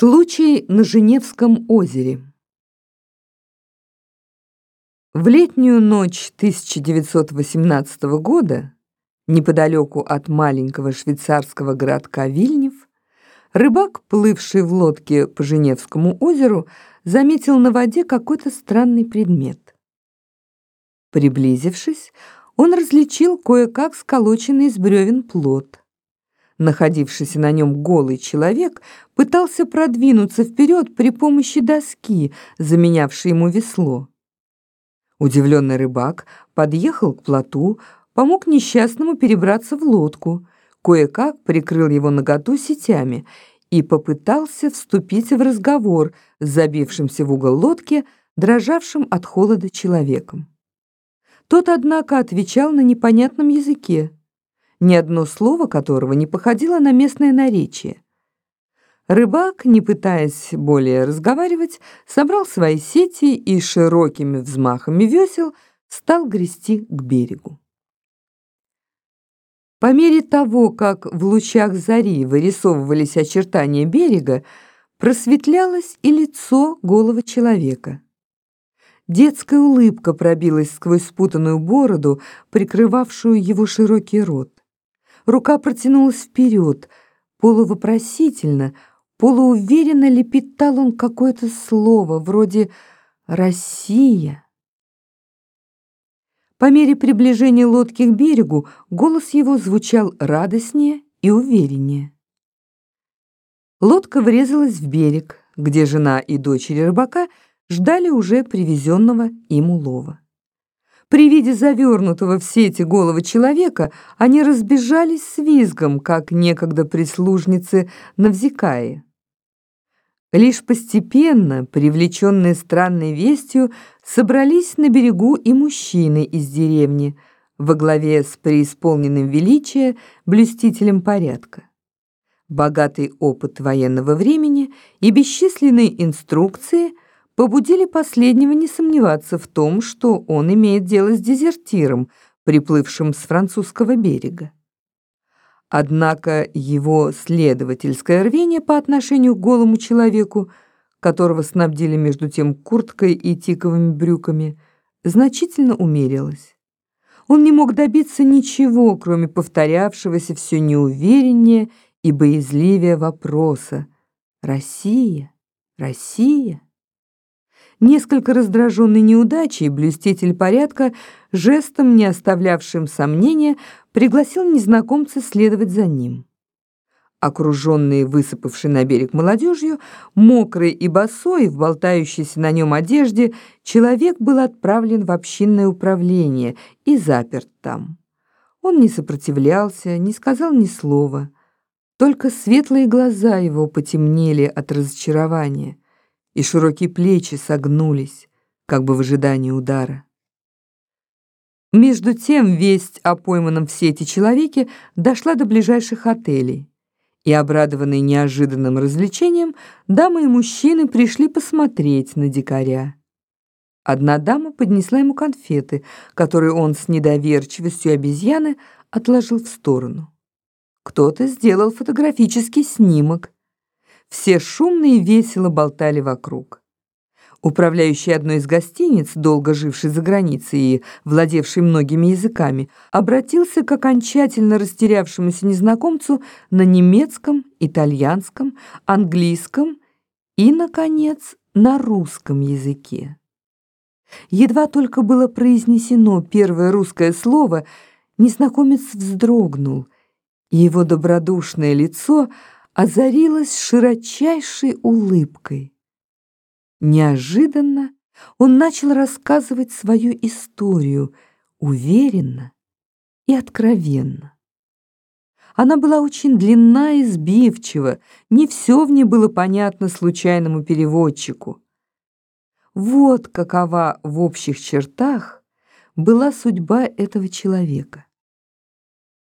Случай на Женевском озере. В летнюю ночь 1918 года, неподалеку от маленького швейцарского городка Вильнев, рыбак, плывший в лодке по Женевскому озеру, заметил на воде какой-то странный предмет. Приблизившись, он различил кое-как сколоченный из бревен плод. Находившийся на нем голый человек пытался продвинуться вперед при помощи доски, заменявшей ему весло. Удивленный рыбак подъехал к плоту, помог несчастному перебраться в лодку, кое-как прикрыл его наготу сетями и попытался вступить в разговор с забившимся в угол лодки, дрожавшим от холода человеком. Тот, однако, отвечал на непонятном языке ни одно слово которого не походило на местное наречие. Рыбак, не пытаясь более разговаривать, собрал свои сети и широкими взмахами весел стал грести к берегу. По мере того, как в лучах зари вырисовывались очертания берега, просветлялось и лицо голого человека. Детская улыбка пробилась сквозь спутанную бороду, прикрывавшую его широкий рот. Рука протянулась вперед, полувопросительно, полууверенно лепетал он какое-то слово, вроде «Россия». По мере приближения лодки к берегу голос его звучал радостнее и увереннее. Лодка врезалась в берег, где жена и дочери рыбака ждали уже привезенного им улова. При виде завернутого в сети голого человека они разбежались с визгом, как некогда прислужницы Навзикаи. Лишь постепенно, привлеченные странной вестью, собрались на берегу и мужчины из деревни во главе с преисполненным величия блюстителем порядка. Богатый опыт военного времени и бесчисленные инструкции – побудили последнего не сомневаться в том, что он имеет дело с дезертиром, приплывшим с французского берега. Однако его следовательское рвение по отношению к голому человеку, которого снабдили между тем курткой и тиковыми брюками, значительно умерилось. Он не мог добиться ничего, кроме повторявшегося все неувереннее и боязливее вопроса «Россия? Россия?» Несколько раздраженный неудачей, блюститель порядка, жестом, не оставлявшим сомнения, пригласил незнакомца следовать за ним. Окруженный высыпавший на берег молодежью, мокрый и босой, в болтающейся на нем одежде, человек был отправлен в общинное управление и заперт там. Он не сопротивлялся, не сказал ни слова. Только светлые глаза его потемнели от разочарования и широкие плечи согнулись, как бы в ожидании удара. Между тем весть о пойманном в сети человеке дошла до ближайших отелей, и, обрадованные неожиданным развлечением, дамы и мужчины пришли посмотреть на дикаря. Одна дама поднесла ему конфеты, которые он с недоверчивостью обезьяны отложил в сторону. Кто-то сделал фотографический снимок, все шумно и весело болтали вокруг. Управляющий одной из гостиниц, долго живший за границей и владевший многими языками, обратился к окончательно растерявшемуся незнакомцу на немецком, итальянском, английском и, наконец, на русском языке. Едва только было произнесено первое русское слово, незнакомец вздрогнул, и его добродушное лицо – озарилась широчайшей улыбкой. Неожиданно он начал рассказывать свою историю уверенно и откровенно. Она была очень длинна и сбивчива, не все в ней было понятно случайному переводчику. Вот какова в общих чертах была судьба этого человека.